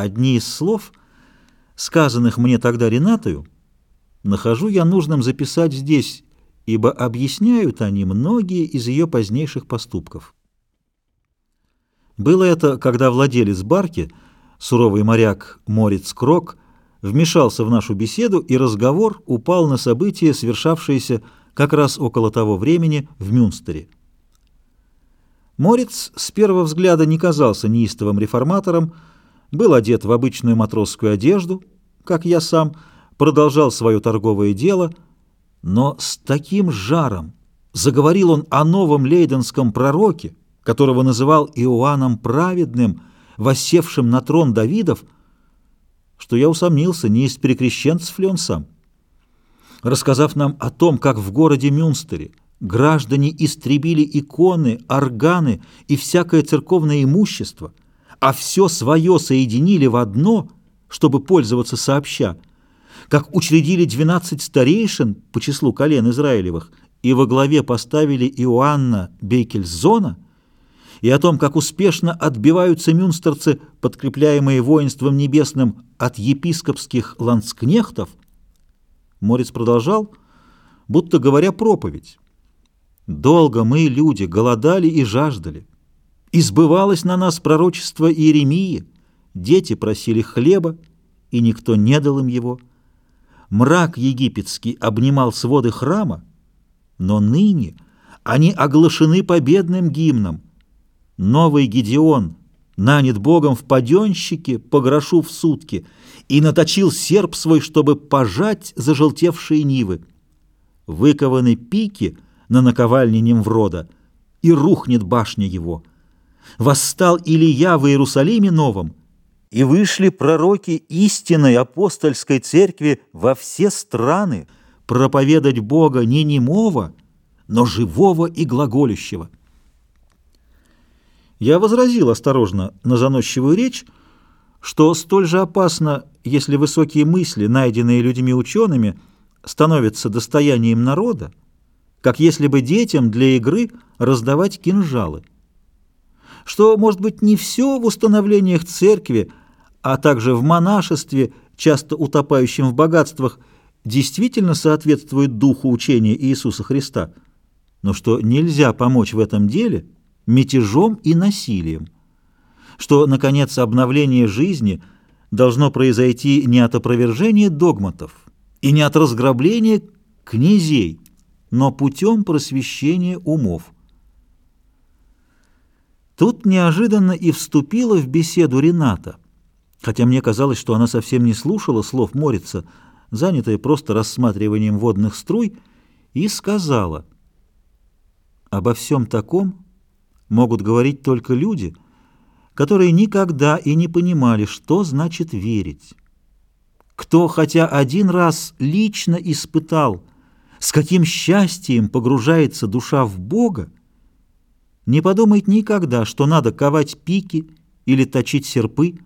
Одни из слов, сказанных мне тогда Ренатою, нахожу я нужным записать здесь, ибо объясняют они многие из ее позднейших поступков. Было это, когда владелец барки, суровый моряк Морец Крок, вмешался в нашу беседу, и разговор упал на события, совершавшиеся как раз около того времени в Мюнстере. Морец с первого взгляда не казался неистовым реформатором, был одет в обычную матросскую одежду, как я сам, продолжал свое торговое дело, но с таким жаром заговорил он о новом лейденском пророке, которого называл Иоанном Праведным, воссевшим на трон Давидов, что я усомнился, не из перекрещенцев ли он сам. Рассказав нам о том, как в городе Мюнстере граждане истребили иконы, органы и всякое церковное имущество, а все свое соединили в одно, чтобы пользоваться сообща, как учредили двенадцать старейшин по числу колен Израилевых и во главе поставили Иоанна Бейкельзона, и о том, как успешно отбиваются мюнстерцы, подкрепляемые воинством небесным от епископских ланскнехтов, Морец продолжал, будто говоря проповедь. «Долго мы, люди, голодали и жаждали. Избывалось на нас пророчество Иеремии, дети просили хлеба, и никто не дал им его. Мрак египетский обнимал своды храма, но ныне они оглашены победным гимном. Новый Гедеон нанят Богом в паденщике по грошу в сутки и наточил серп свой, чтобы пожать зажелтевшие нивы. Выкованы пики на наковальне Немврода, и рухнет башня его. Восстал Илия в Иерусалиме новом, и вышли пророки истинной апостольской церкви во все страны проповедать Бога не немого, но живого и глаголющего. Я возразил осторожно на заносчивую речь, что столь же опасно, если высокие мысли, найденные людьми-учеными, становятся достоянием народа, как если бы детям для игры раздавать кинжалы. Что, может быть, не все в установлениях церкви, а также в монашестве, часто утопающем в богатствах, действительно соответствует духу учения Иисуса Христа, но что нельзя помочь в этом деле – мятежом и насилием, что, наконец, обновление жизни должно произойти не от опровержения догматов и не от разграбления князей, но путем просвещения умов. Тут неожиданно и вступила в беседу Рената, хотя мне казалось, что она совсем не слушала слов Морица, занятая просто рассматриванием водных струй, и сказала, «Обо всем таком могут говорить только люди, которые никогда и не понимали, что значит верить. Кто хотя один раз лично испытал, с каким счастьем погружается душа в Бога, не подумает никогда, что надо ковать пики или точить серпы.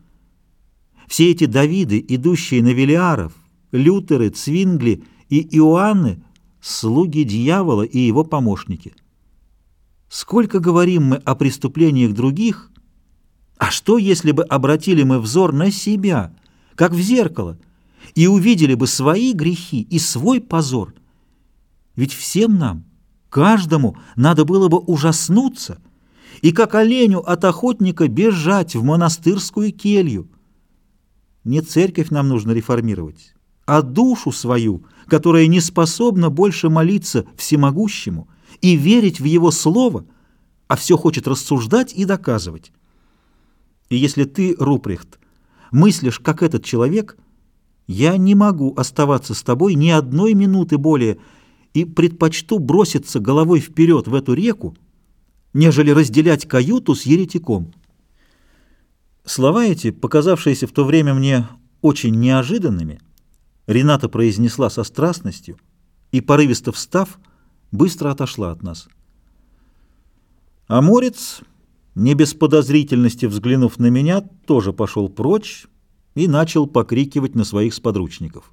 Все эти Давиды, идущие на Велиаров, Лютеры, Цвингли и Иоанны – слуги дьявола и его помощники – Сколько говорим мы о преступлениях других, а что, если бы обратили мы взор на себя, как в зеркало, и увидели бы свои грехи и свой позор? Ведь всем нам, каждому, надо было бы ужаснуться и как оленю от охотника бежать в монастырскую келью. Не церковь нам нужно реформировать, а душу свою, которая не способна больше молиться всемогущему, и верить в его слово, а все хочет рассуждать и доказывать. И если ты, Руприхт, мыслишь, как этот человек, я не могу оставаться с тобой ни одной минуты более и предпочту броситься головой вперед в эту реку, нежели разделять каюту с еретиком. Слова эти, показавшиеся в то время мне очень неожиданными, Рената произнесла со страстностью и, порывисто встав, быстро отошла от нас. А Морец, не без подозрительности взглянув на меня, тоже пошел прочь и начал покрикивать на своих сподручников.